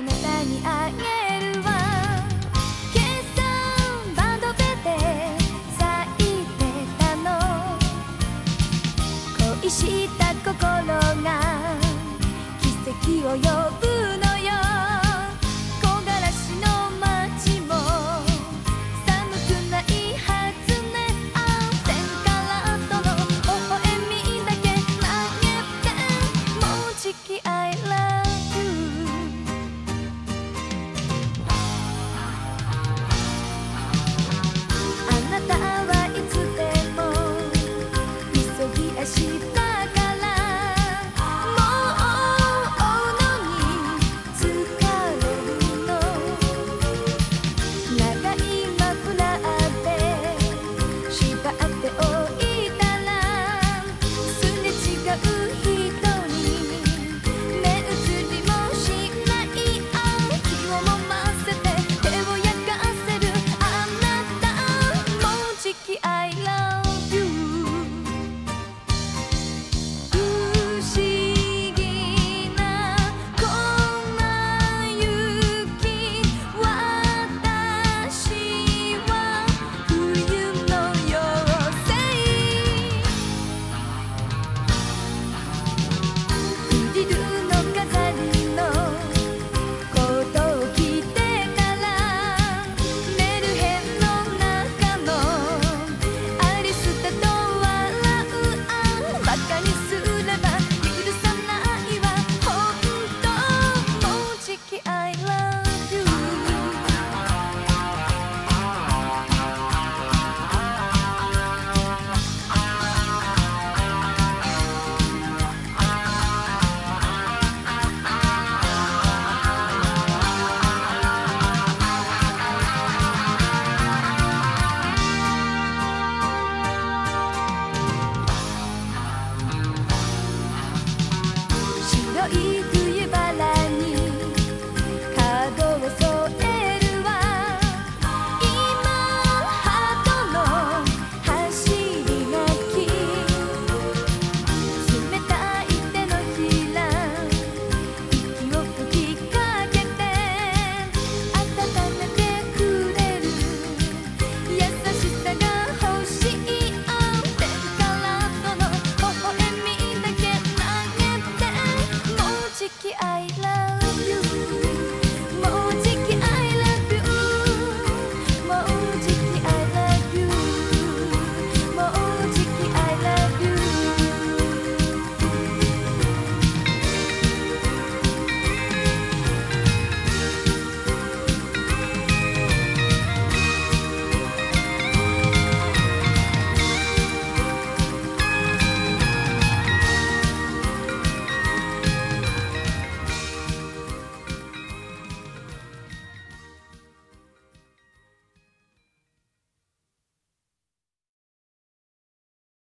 あなたにあげるわ。今算バンドベで咲いてたの。恋した心が奇跡を呼ぶ。